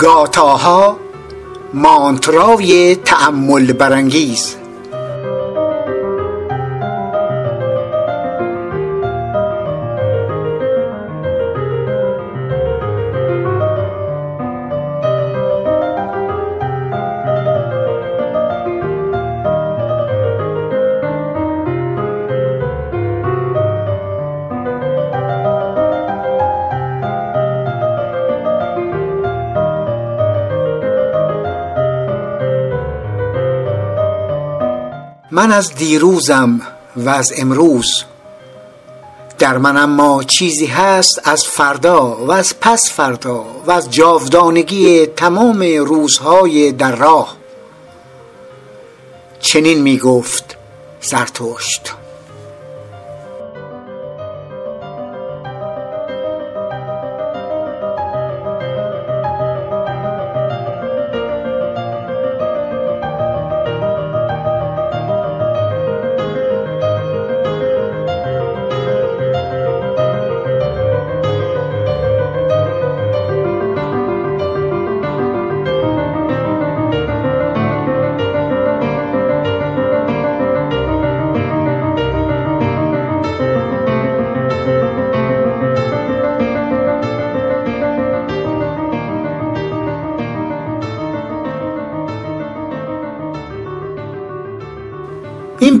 گاتاها مانتراوی تأمل برانگیز. من از دیروزم و از امروز. در من اما چیزی هست از فردا و از پس فردا و از جاودانگی تمام روزهای در راه. چنین می گفت زرتشت.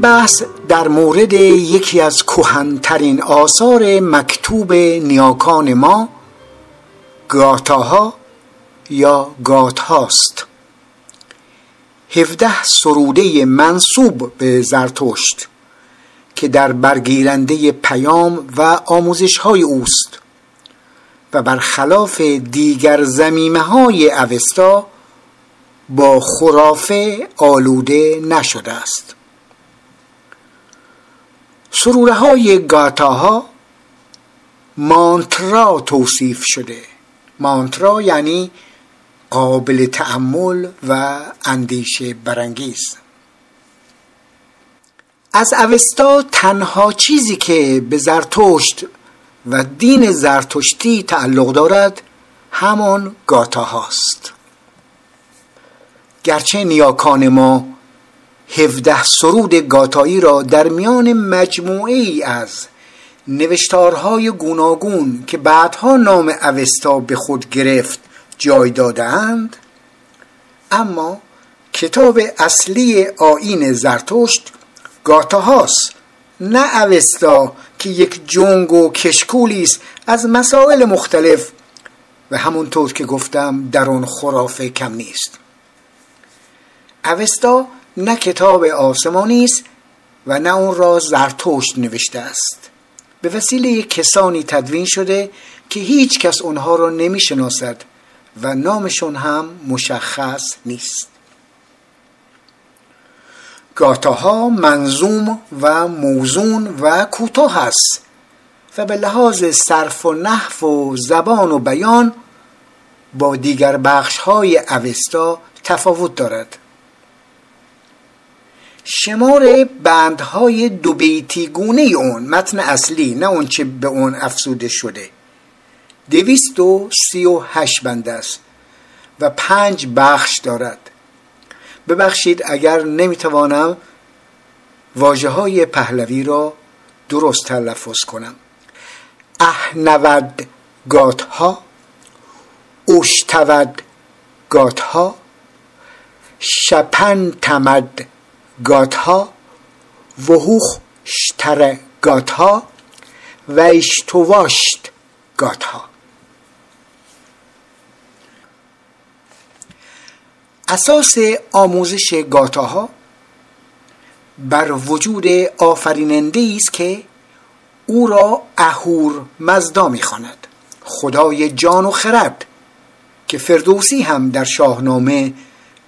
بحث در مورد یکی از کهنترین آثار مکتوب نیاکان ما گاتاها یا گاتهاست. هفده سروده منصوب به زرتشت که در برگیرنده پیام و آموزش های اوست و برخلاف دیگر زمیمه های اوستا با خرافه آلوده نشده است. سروره های گاتاها مانترا توصیف شده. مانترا یعنی قابل تعمل و اندیشه برانگیز. از اوستا تنها چیزی که به زرتشت و دین زرتشتی تعلق دارد همان گاتاهاست. گرچه نیاکان ما هفده سرود گاتایی را در میان مجموعه ای از نوشتارهای گوناگون که بعدها نام اوستا به خود گرفت جای دادهاند اما کتاب اصلی آین زرتشت گاتاهاست نه اوستا که یک جنگ و کشکولی است از مسائل مختلف و همونطور که گفتم در آن خرافه کم نیست. اوستا نه کتاب آسمانی است و نه اون را زرتشت نوشته است. به وسیله کسانی تدوین شده که هیچ کس اونها را نمی شناسد و نامشون هم مشخص نیست. گاتاها منظوم و موزون و کوتاه است و به لحاظ صرف و نحو و زبان و بیان با دیگر بخش های اوستا تفاوت دارد. شمار بندهای دو بیتی گونه اون متن اصلی نه اون چه به اون افزوده شده. دویست و سی و هشت بند است و پنج بخش دارد. ببخشید اگر نمی‌توانم واجه های پهلوی را درست تلفظ کنم. اهنود گاتها اشتود گاتها شپن تمد گاتها وهوخ شتر گاتها و اشتواشت گاتها. اساس آموزش گاتاها بر وجود آفریننده است که او را اهور مزدا می‌خواند. خدای جان و خرد که فردوسی هم در شاهنامه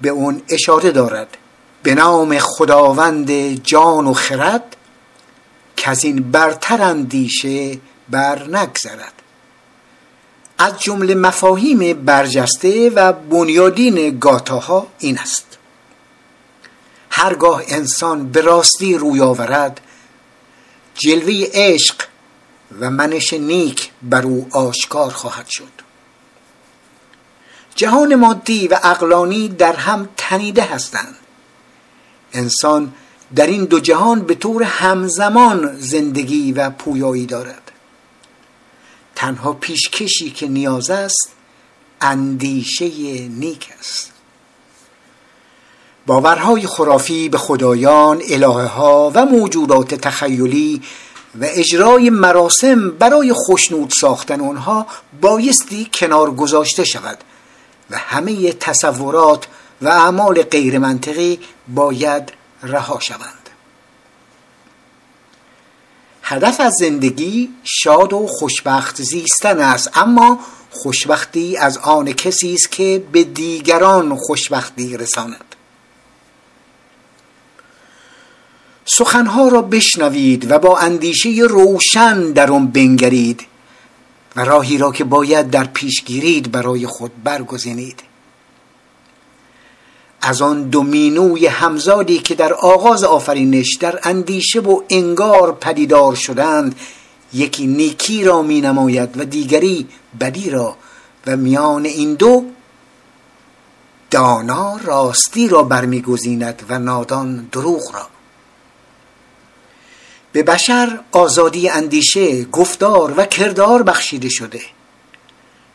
به اون اشاره دارد. به نام خداوند جان و خرد که از این برتر اندیشه بر نگذرد. از جمله مفاهیم برجسته و بنیادین گاتاها این است. هرگاه انسان به راستی روی آورد جلوه عشق و منش نیک بر او آشکار خواهد شد. جهان مادی و اقلانی در هم تنیده هستند. انسان در این دو جهان به طور همزمان زندگی و پویایی دارد. تنها پیشکشی که نیاز است اندیشه نیک است. باورهای خرافی به خدایان، الهه ها و موجودات تخیلی و اجرای مراسم برای خوشنود ساختن آنها بایستی کنار گذاشته شود و همه تصورات و اعمال غیر منطقی باید رها شوند. هدف از زندگی شاد و خوشبخت زیستن است اما خوشبختی از آن کسی است که به دیگران خوشبختی رساند. سخنها را بشنوید و با اندیشه روشن در آن بنگرید و راهی را که باید در پیش گیرید برای خود برگزینید. از آن دو مینوی همزادی که در آغاز آفرینش در اندیشه و انگار پدیدار شدند یکی نیکی را می نماید و دیگری بدی را. و میان این دو دانا راستی را برمیگزیند و نادان دروغ را. به بشر آزادی اندیشه گفتار و کردار بخشیده شده.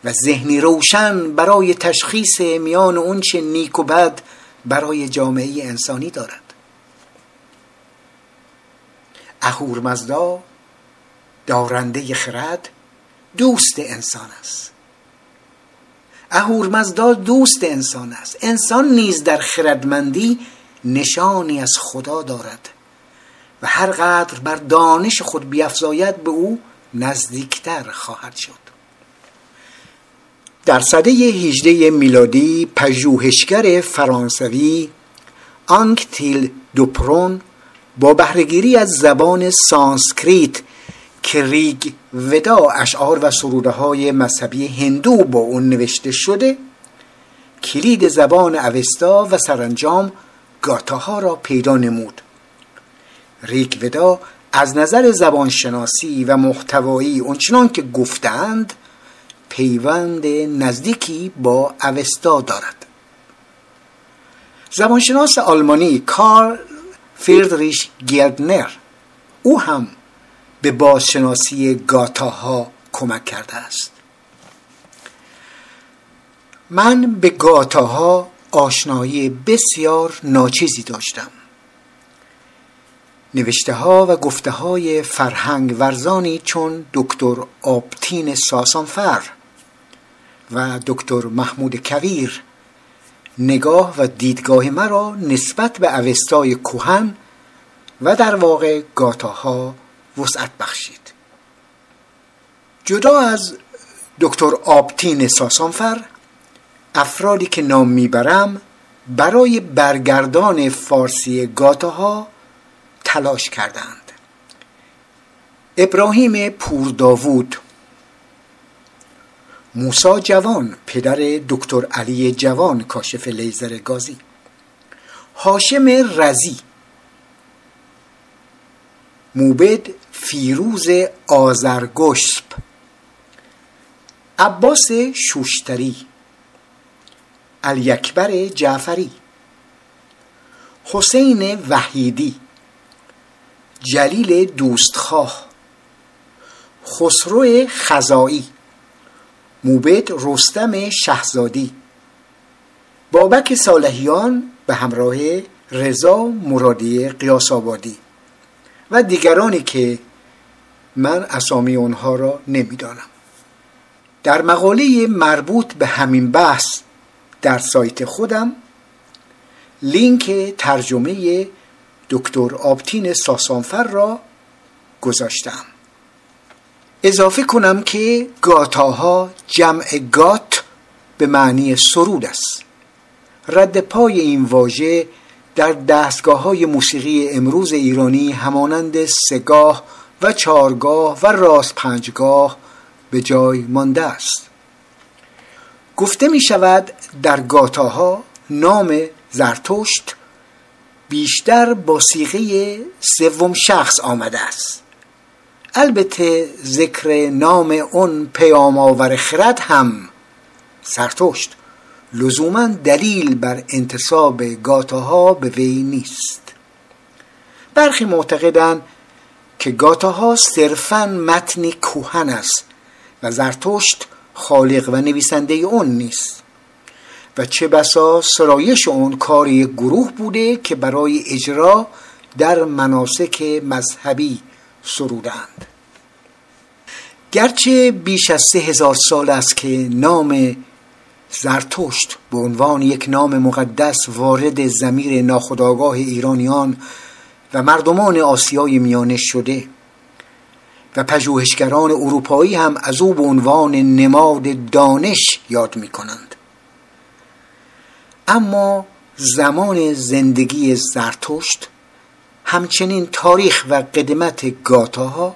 و ذهنی روشن برای تشخیص میان اونچه نیک و بد برای جامعه انسانی دارد. اهورمزدا دارنده خرد دوست انسان است. اهورمزدا دوست انسان است. انسان نیز در خردمندی نشانی از خدا دارد و هر قدر بر دانش خود بیافزاید به او نزدیکتر خواهد شد. در سده 18 میلادی پژوهشگر فرانسوی آنکتیل دوپرون با بهرهگیری از زبان سانسکریت که ریگ ودا اشعار و سروده های مذهبی هندو با اون نوشته شده کلید زبان اوستا و سرانجام گاتاها را پیدا نمود. ریگ ودا از نظر زبانشناسی و محتوایی اونچنان که گفتند پیوند نزدیکی با اوستا دارد. زبانشناس آلمانی کارل فیردریش گیردنر او هم به بازشناسی گاتاها کمک کرده است. من به گاتاها آشنایی بسیار ناچیزی داشتم. نوشته ها و گفته های فرهنگ ورزانی چون دکتر آبتین ساسانفر و دکتر محمود کویر نگاه و دیدگاه مرا نسبت به اوستای کوهن و در واقع گاتاها وسعت بخشید. جدا از دکتر آبتین ساسانفر افرادی که نام می‌برم برای برگردان فارسی گاتاها تلاش کردند. ابراهیم پور داوود موسا جوان پدر دکتر علی جوان کاشف لیزر گازی. هاشم رزی. موبد فیروز آزرگشپ عباس شوشتری. الیکبر جعفری. حسین وحیدی. جلیل دوستخواه. خسرو خزایی موبد رستم شهزادی. بابک صالحیان به همراه رضا مرادی قیاس آبادی و دیگرانی که من اسامی آنها را نمی‌دانم. در مقاله مربوط به همین بحث در سایت خودم لینک ترجمه دکتر آبتین ساسانفر را گذاشتم. اضافه کنم که گاتاها جمع گات به معنی سرود است. رد پای این واژه در دستگاه های موسیقی امروز ایرانی همانند سگاه و چارگاه و راست پنجگاه به جای مانده است. گفته می شود در گاتاها نام زرتشت بیشتر با سیغه سوم شخص آمده است. البته ذکر نام اون پیام آور خرد هم سرتشت. لزوما دلیل بر انتصاب گاتاها به وی نیست. برخی معتقدند که گاتاها صرفا متنی کوهن است و زرتشت خالق و نویسنده اون نیست. و چه بسا سرایش اون کار یک گروه بوده که برای اجرا در مناسک مذهبی سرودند. گرچه بیش از سه هزار سال است که نام زرتشت به عنوان یک نام مقدس وارد زمیر ناخداگاه ایرانیان و مردمان آسیای میانه شده و پژوهشگران اروپایی هم از او به عنوان نماد دانش یاد می کنند اما زمان زندگی زرتشت همچنین تاریخ و قدمت گاتاها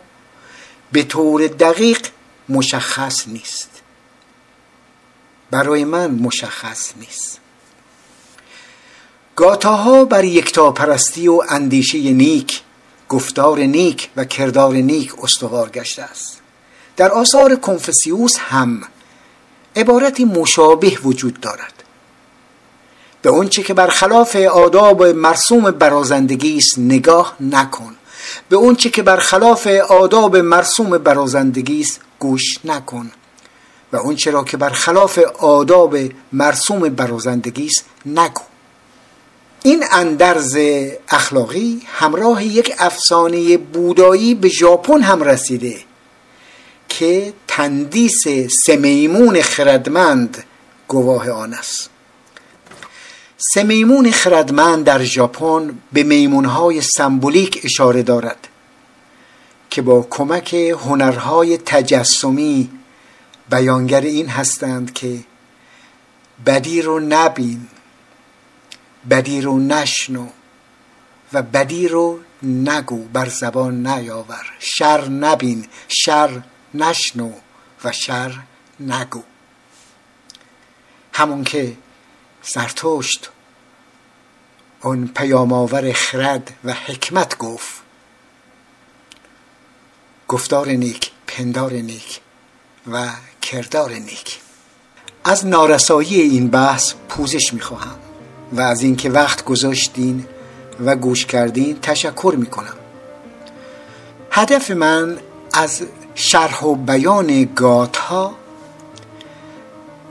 به طور دقیق مشخص نیست. برای من مشخص نیست. گاتاها بر یکتاپرستی و اندیشه نیک گفتار نیک و کردار نیک استوار گشته است. در آثار کنفسیوس هم عبارتی مشابه وجود دارد. به اونچه که برخلاف آداب مرسوم برازندگی است نگاه نکن. به اونچه که برخلاف آداب مرسوم برازندگی است گوش نکن. و اونچه را که برخلاف آداب مرسوم برازندگی است نگو. این اندرز اخلاقی همراه یک افسانه بودایی به ژاپن هم رسیده که تندیس سمیمون خردمند گواه آن است. سمیمون خردمند در ژاپن به میمونهای سمبولیک اشاره دارد که با کمک هنرهای تجسمی بیانگر این هستند که بدی رو نبین بدی رو نشنو و بدی رو نگو بر زبان نیاور. شر نبین شر نشنو و شر نگو. همون که زرتشت اون پیامآور خرد و حکمت گفت. گفتار نیک پندار نیک و کردار نیک. از نارسایی این بحث پوزش می‌خواهم و از اینکه وقت گذاشتین و گوش کردین تشکر می‌کنم. هدف من از شرح و بیان گات ها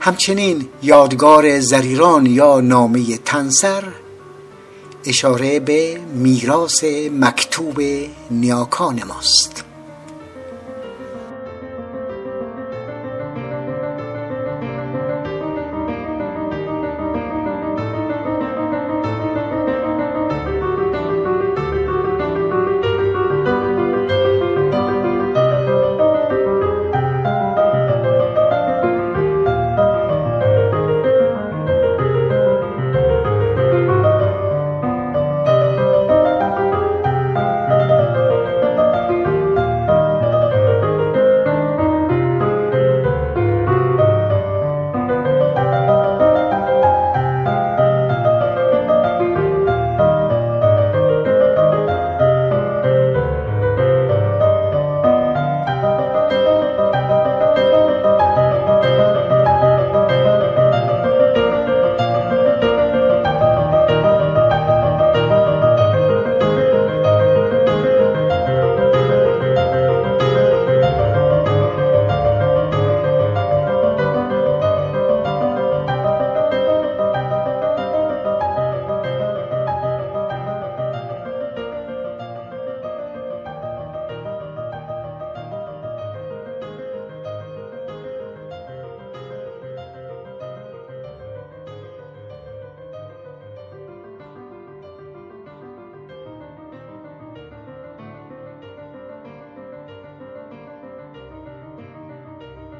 همچنین یادگار زریران یا نامه تنسر اشاره به میراث مکتوب نیاکان ماست.